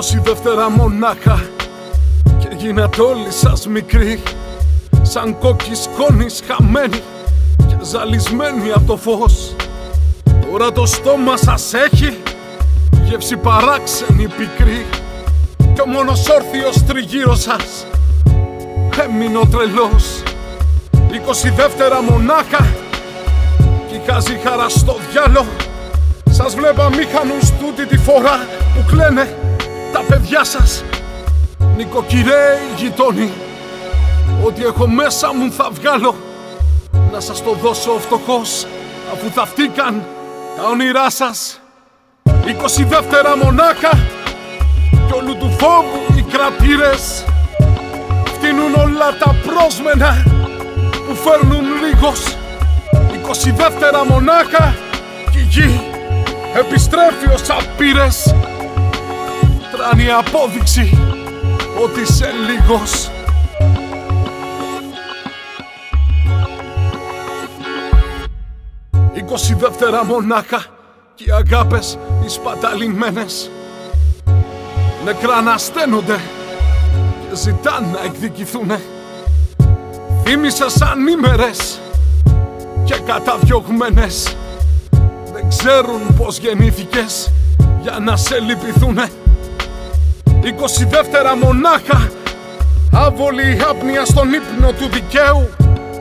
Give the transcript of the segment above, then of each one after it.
δεύτερα μονάχα. Και γίνατε όλοι σας μικροί Σαν κόκκι σκόνης χαμένοι Και ζαλισμένοι από το φως. Τώρα το στόμα σας έχει Γεύση παράξενη πικρή Κι ο μόνος όρθιος τριγύρω σας Έμεινε ο τρελός. Δεύτερα μονάχα Κι χάζει χαρά στο διάλογο σας βλέπα μήχανους τούτη τη φορά που κλαίνε τα παιδιά σας Νοικοκυρέοι γειτόνι. Ό,τι έχω μέσα μου θα βγάλω. Να σας το δώσω φτωχός Αφού θαυτήκαν τα όνειρά σας. 22 μονάχα Κι όλου του φόβου οι κρατήρες. Φτύνουν όλα τα πρόσμενα Που φέρνουν λίγος. 22 μονάχα Κι η γη επιστρέφει ως απείρες Τράνει απόδειξη ότι είσαι λίγος. Είκοσι δεύτερα μονάχα και οι αγάπες οι σπαταλημένες. Νεκρά να στένονται και ζητάν να εκδικηθούνε. Θύμησες ανήμερες και καταδιωγμένες. Δεν ξέρουν πως γεννήθηκες για να σε λυπηθούνε 22 μονάχα. Άβολη άπνοια στον ύπνο του δικαίου.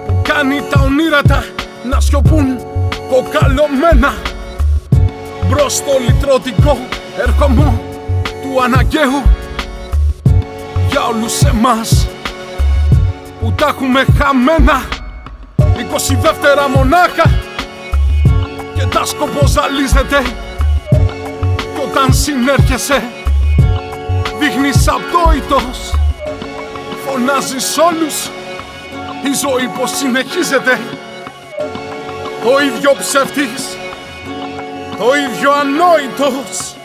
Που κάνει τα ονείρατα να σιωπούν κοκαλωμένα. Μπρος στο λυτρωτικό έρχομο του αναγκαίου. Για όλους εμάς που τα έχουμε χαμένα. 22 μονάχα. Και τα σκοποζαλίζεται Κι όταν συνέρχεσαι δείχνεις απτόητος. Φωνάζεις όλους. Η ζωή πως συνεχίζεται. Το ίδιο ψεύτης. Το ίδιο ανόητος